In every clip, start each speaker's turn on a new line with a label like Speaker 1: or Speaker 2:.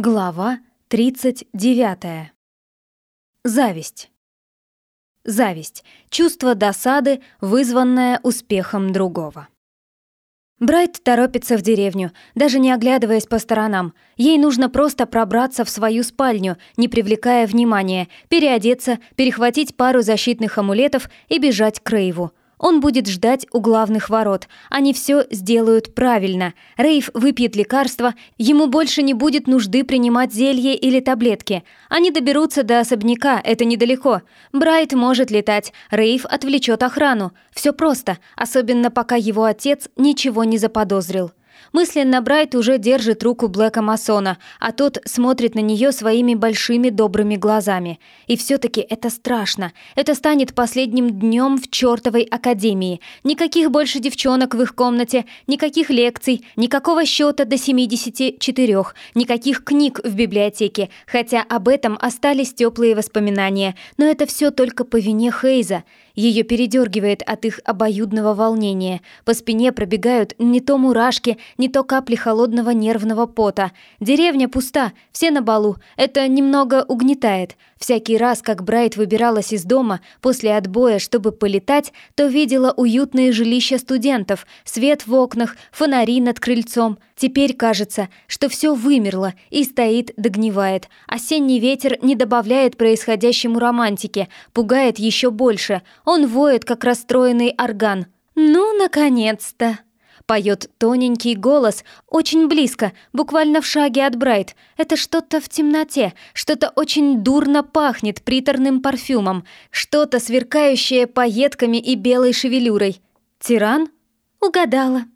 Speaker 1: Глава 39. Зависть. Зависть — чувство досады, вызванное успехом другого. Брайт торопится в деревню, даже не оглядываясь по сторонам. Ей нужно просто пробраться в свою спальню, не привлекая внимания, переодеться, перехватить пару защитных амулетов и бежать к Рейву. Он будет ждать у главных ворот. Они все сделают правильно. Рейв выпьет лекарство, ему больше не будет нужды принимать зелье или таблетки. Они доберутся до особняка, это недалеко. Брайт может летать, Рейв отвлечет охрану. Все просто, особенно пока его отец ничего не заподозрил. Мысленно Брайт уже держит руку Блэка Масона, а тот смотрит на нее своими большими добрыми глазами. И все-таки это страшно. Это станет последним днем в чертовой академии. Никаких больше девчонок в их комнате, никаких лекций, никакого счета до 74, никаких книг в библиотеке, хотя об этом остались теплые воспоминания. Но это все только по вине Хейза. Ее передергивает от их обоюдного волнения. По спине пробегают не то мурашки, не то капли холодного нервного пота. Деревня пуста, все на балу. Это немного угнетает. Всякий раз, как Брайт выбиралась из дома после отбоя, чтобы полетать, то видела уютные жилища студентов, свет в окнах, фонари над крыльцом. Теперь кажется, что все вымерло и стоит догнивает. Осенний ветер не добавляет происходящему романтики, пугает еще больше. Он воет, как расстроенный орган. «Ну, наконец-то!» Поет тоненький голос, очень близко, буквально в шаге от Брайт. Это что-то в темноте, что-то очень дурно пахнет приторным парфюмом, что-то сверкающее пайетками и белой шевелюрой. «Тиран?» «Угадала».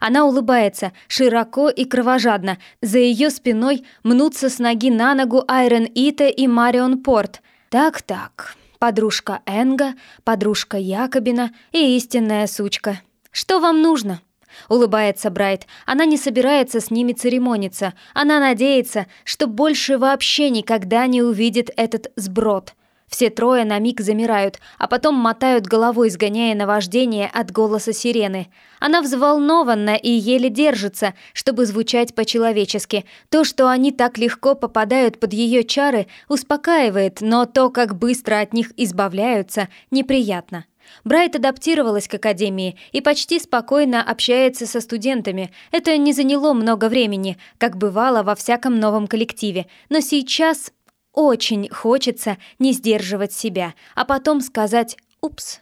Speaker 1: Она улыбается, широко и кровожадно. За ее спиной мнутся с ноги на ногу Айрон Ита и Марион Порт. Так-так, подружка Энга, подружка Якобина и истинная сучка. Что вам нужно?» Улыбается Брайт. Она не собирается с ними церемониться. Она надеется, что больше вообще никогда не увидит этот сброд. Все трое на миг замирают, а потом мотают головой, сгоняя наваждение от голоса сирены. Она взволнована и еле держится, чтобы звучать по-человечески. То, что они так легко попадают под ее чары, успокаивает, но то, как быстро от них избавляются, неприятно. Брайт адаптировалась к академии и почти спокойно общается со студентами. Это не заняло много времени, как бывало во всяком новом коллективе. Но сейчас очень хочется не сдерживать себя, а потом сказать «упс».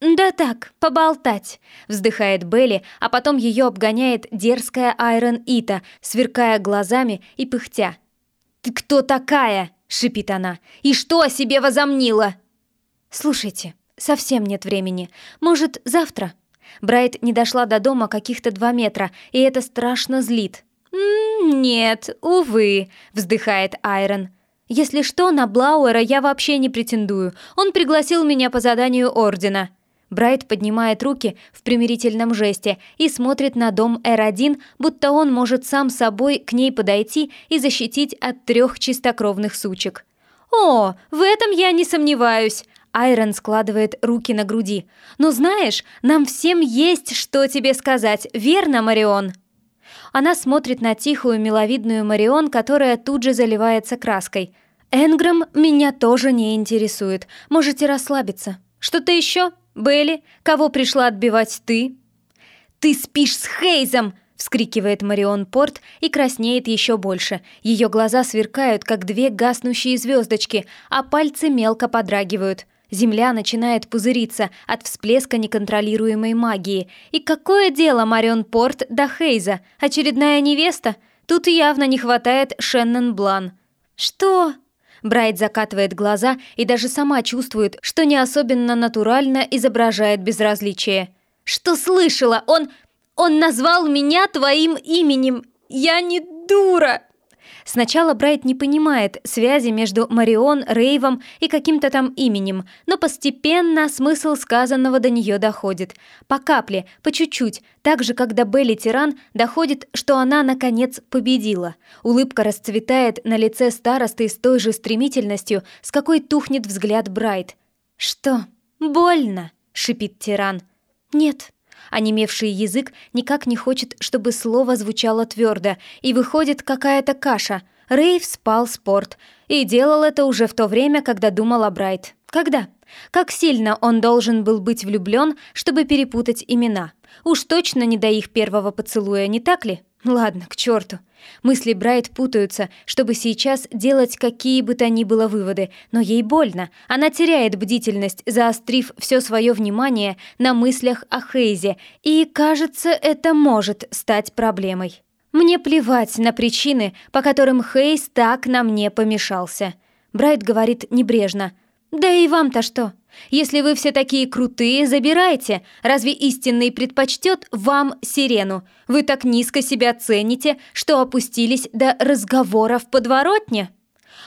Speaker 1: «Да так, поболтать», — вздыхает Белли, а потом ее обгоняет дерзкая Айрон Ита, сверкая глазами и пыхтя. «Ты кто такая?» — шипит она. «И что о себе возомнила?» «Слушайте, Совсем нет времени. Может, завтра?» Брайт не дошла до дома каких-то два метра, и это страшно злит. «Нет, увы», — вздыхает Айрон. «Если что, на Блауэра я вообще не претендую. Он пригласил меня по заданию Ордена». Брайт поднимает руки в примирительном жесте и смотрит на дом Р-1, будто он может сам собой к ней подойти и защитить от трех чистокровных сучек. «О, в этом я не сомневаюсь», Айрон складывает руки на груди. «Ну знаешь, нам всем есть что тебе сказать, верно, Марион?» Она смотрит на тихую, миловидную Марион, которая тут же заливается краской. «Энграм меня тоже не интересует. Можете расслабиться. Что-то еще? Белли? Кого пришла отбивать ты?» «Ты спишь с Хейзом!» вскрикивает Марион Порт и краснеет еще больше. Ее глаза сверкают, как две гаснущие звездочки, а пальцы мелко подрагивают. Земля начинает пузыриться от всплеска неконтролируемой магии. И какое дело Марион Порт до Хейза? Очередная невеста? Тут явно не хватает Шеннон Блан. «Что?» Брайт закатывает глаза и даже сама чувствует, что не особенно натурально изображает безразличие. «Что слышала? Он... он назвал меня твоим именем! Я не дура!» Сначала Брайт не понимает связи между Марион, Рейвом и каким-то там именем, но постепенно смысл сказанного до нее доходит. По капле, по чуть-чуть, так же, когда Белли Тиран доходит, что она, наконец, победила. Улыбка расцветает на лице старосты с той же стремительностью, с какой тухнет взгляд Брайт. «Что? Больно?» — шипит Тиран. «Нет», Онемевший язык никак не хочет, чтобы слово звучало твердо, и выходит какая-то каша. Рейв спал спорт и делал это уже в то время, когда думал о Брайт. Когда? Как сильно он должен был быть влюблен, чтобы перепутать имена? Уж точно не до их первого поцелуя, не так ли? Ладно, к черту. Мысли Брайт путаются, чтобы сейчас делать какие бы то ни было выводы, но ей больно. Она теряет бдительность, заострив все свое внимание на мыслях о Хейзе, и, кажется, это может стать проблемой. Мне плевать на причины, по которым Хейз так на мне помешался. Брайт говорит небрежно. «Да и вам-то что? Если вы все такие крутые, забирайте. Разве истинный предпочтет вам сирену? Вы так низко себя цените, что опустились до разговора в подворотне?»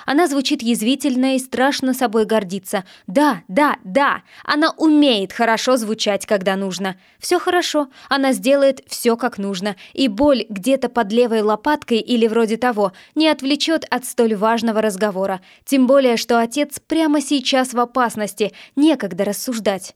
Speaker 1: Она звучит язвительно и страшно собой гордится. Да, да, да, она умеет хорошо звучать, когда нужно. Все хорошо, она сделает все как нужно, и боль где-то под левой лопаткой или вроде того не отвлечет от столь важного разговора. Тем более, что отец прямо сейчас в опасности, некогда рассуждать.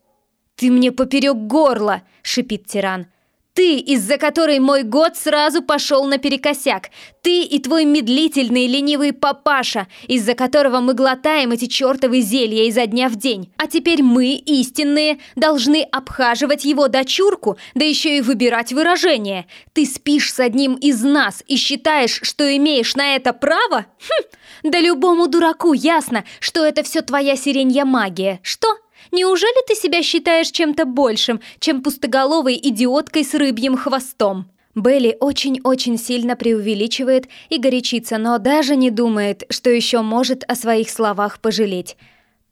Speaker 1: «Ты мне поперек горла!» — шипит тиран. Ты, из-за которой мой год сразу пошел наперекосяк. Ты и твой медлительный ленивый папаша, из-за которого мы глотаем эти чертовы зелья изо дня в день. А теперь мы, истинные, должны обхаживать его дочурку, да еще и выбирать выражение. Ты спишь с одним из нас и считаешь, что имеешь на это право? Хм, да любому дураку ясно, что это все твоя сиренья магия. Что? Неужели ты себя считаешь чем-то большим, чем пустоголовой идиоткой с рыбьим хвостом?» Белли очень-очень сильно преувеличивает и горячится, но даже не думает, что еще может о своих словах пожалеть.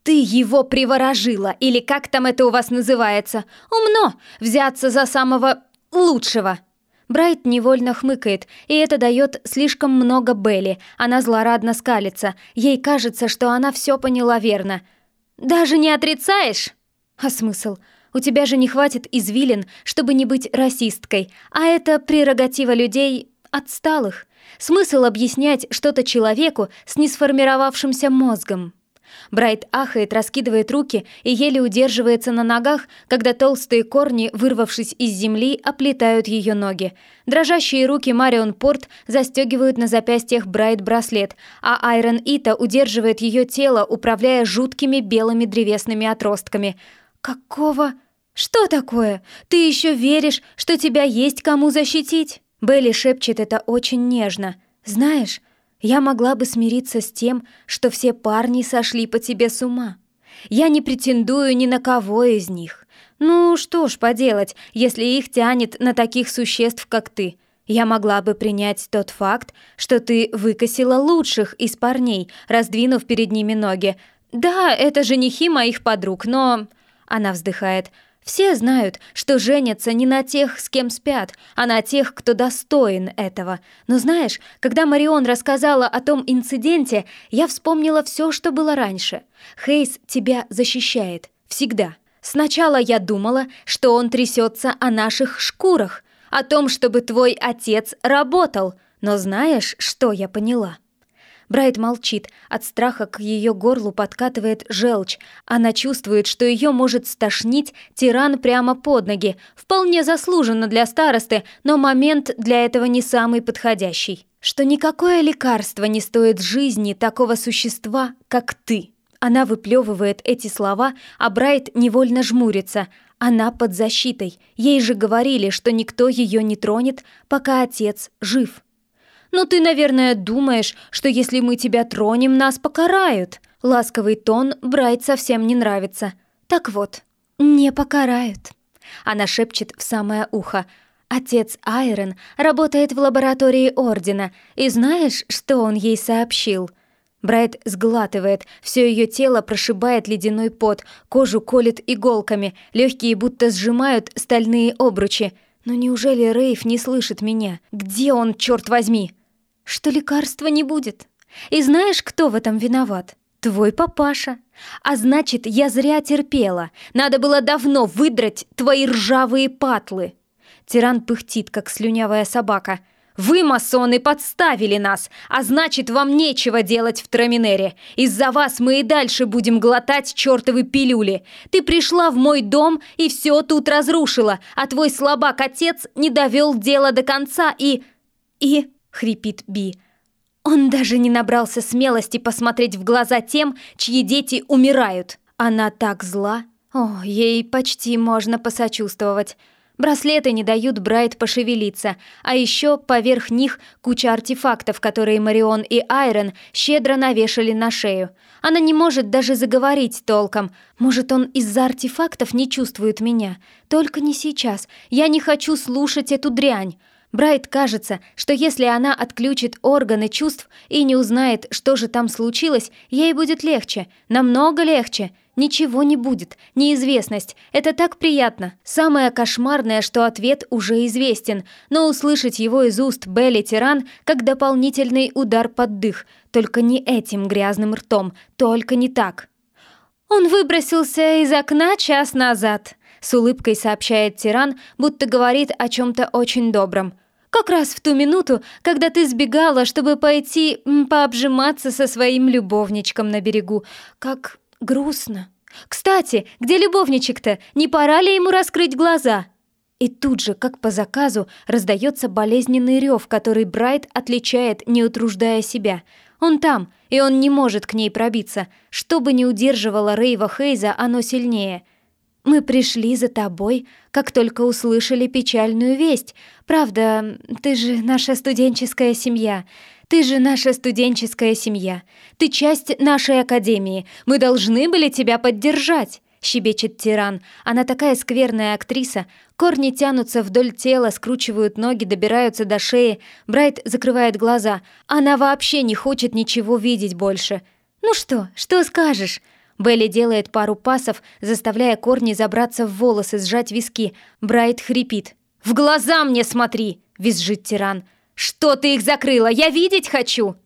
Speaker 1: «Ты его приворожила, или как там это у вас называется? Умно! Взяться за самого лучшего!» Брайт невольно хмыкает, и это дает слишком много Белли. Она злорадно скалится. Ей кажется, что она все поняла верно – «Даже не отрицаешь?» «А смысл? У тебя же не хватит извилин, чтобы не быть расисткой, а это прерогатива людей отсталых. Смысл объяснять что-то человеку с несформировавшимся мозгом?» Брайт ахает, раскидывает руки и еле удерживается на ногах, когда толстые корни, вырвавшись из земли, оплетают ее ноги. Дрожащие руки Марион Порт застегивают на запястьях Брайт браслет, а Айрон Ита удерживает ее тело, управляя жуткими белыми древесными отростками. «Какого? Что такое? Ты еще веришь, что тебя есть кому защитить?» Белли шепчет это очень нежно. «Знаешь, я могла бы смириться с тем, что все парни сошли по тебе с ума. Я не претендую ни на кого из них. Ну, что ж поделать, если их тянет на таких существ, как ты. Я могла бы принять тот факт, что ты выкосила лучших из парней, раздвинув перед ними ноги. Да, это женихи моих подруг, но... Она вздыхает. Все знают, что женятся не на тех, с кем спят, а на тех, кто достоин этого. Но знаешь, когда Марион рассказала о том инциденте, я вспомнила все, что было раньше. Хейс тебя защищает. Всегда. Сначала я думала, что он трясется о наших шкурах, о том, чтобы твой отец работал. Но знаешь, что я поняла?» Брайт молчит. От страха к ее горлу подкатывает желчь. Она чувствует, что ее может стошнить тиран прямо под ноги. Вполне заслуженно для старосты, но момент для этого не самый подходящий. Что никакое лекарство не стоит жизни такого существа, как ты. Она выплевывает эти слова, а Брайт невольно жмурится. Она под защитой. Ей же говорили, что никто ее не тронет, пока отец жив. «Но ты, наверное, думаешь, что если мы тебя тронем, нас покарают». Ласковый тон Брайт совсем не нравится. «Так вот, не покарают». Она шепчет в самое ухо. «Отец Айрон работает в лаборатории Ордена, и знаешь, что он ей сообщил?» Брайт сглатывает, все ее тело прошибает ледяной пот, кожу колет иголками, легкие будто сжимают стальные обручи. Но неужели Рейв не слышит меня? Где он, черт возьми? Что лекарства не будет. И знаешь, кто в этом виноват? Твой папаша. А значит, я зря терпела. Надо было давно выдрать твои ржавые патлы. Тиран пыхтит, как слюнявая собака. «Вы, масоны, подставили нас, а значит, вам нечего делать в Траминере. Из-за вас мы и дальше будем глотать чертовы пилюли. Ты пришла в мой дом и все тут разрушила, а твой слабак-отец не довел дело до конца и... и...» хрипит Би. Он даже не набрался смелости посмотреть в глаза тем, чьи дети умирают. Она так зла. О, ей почти можно посочувствовать. Браслеты не дают Брайт пошевелиться, а еще поверх них куча артефактов, которые Марион и Айрон щедро навешали на шею. Она не может даже заговорить толком. Может, он из-за артефактов не чувствует меня. Только не сейчас. Я не хочу слушать эту дрянь. Брайт кажется, что если она отключит органы чувств и не узнает, что же там случилось, ей будет легче, намного легче. Ничего не будет, неизвестность. Это так приятно. Самое кошмарное, что ответ уже известен, но услышать его из уст Белли Тиран как дополнительный удар под дых, только не этим грязным ртом, только не так. Он выбросился из окна час назад, с улыбкой сообщает Тиран, будто говорит о чем-то очень добром. Как раз в ту минуту, когда ты сбегала, чтобы пойти пообжиматься со своим любовничком на берегу. Как грустно. Кстати, где любовничек-то? Не пора ли ему раскрыть глаза? И тут же, как по заказу, раздается болезненный рев, который Брайт отличает, не утруждая себя. Он там, и он не может к ней пробиться. Что бы ни удерживало Рейва Хейза, оно сильнее — мы пришли за тобой, как только услышали печальную весть. Правда, ты же наша студенческая семья. Ты же наша студенческая семья. Ты часть нашей академии. Мы должны были тебя поддержать. Щебечет тиран. Она такая скверная актриса. Корни тянутся вдоль тела, скручивают ноги, добираются до шеи. Брайт закрывает глаза. Она вообще не хочет ничего видеть больше. «Ну что, что скажешь?» Белли делает пару пасов, заставляя корни забраться в волосы, сжать виски. Брайт хрипит. «В глаза мне смотри!» — визжит тиран. «Что ты их закрыла? Я видеть хочу!»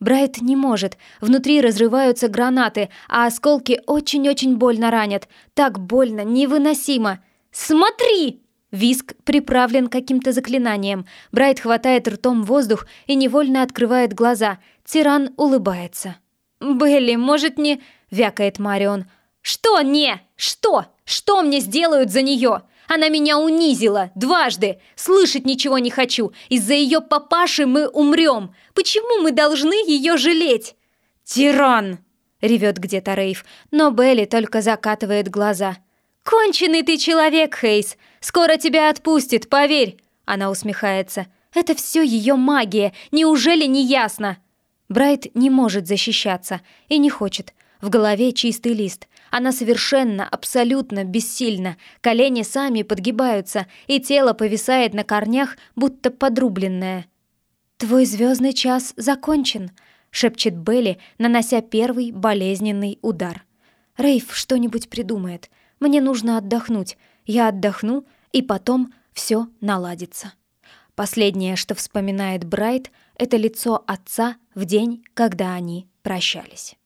Speaker 1: Брайт не может. Внутри разрываются гранаты, а осколки очень-очень больно ранят. Так больно, невыносимо. «Смотри!» Виск приправлен каким-то заклинанием. Брайт хватает ртом воздух и невольно открывает глаза. Тиран улыбается. «Белли, может, не...» вякает Марион. «Что не? Что? Что мне сделают за нее? Она меня унизила дважды. Слышать ничего не хочу. Из-за ее папаши мы умрем. Почему мы должны ее жалеть?» «Тиран!» — ревет где-то Рейв, но Белли только закатывает глаза. «Конченый ты человек, Хейс! Скоро тебя отпустит, поверь!» Она усмехается. «Это все ее магия, неужели не ясно?» Брайт не может защищаться и не хочет. В голове чистый лист. Она совершенно, абсолютно бессильна. Колени сами подгибаются, и тело повисает на корнях, будто подрубленное. «Твой звездный час закончен», — шепчет Белли, нанося первый болезненный удар. «Рейв что-нибудь придумает. Мне нужно отдохнуть. Я отдохну, и потом все наладится». Последнее, что вспоминает Брайт, это лицо отца в день, когда они прощались.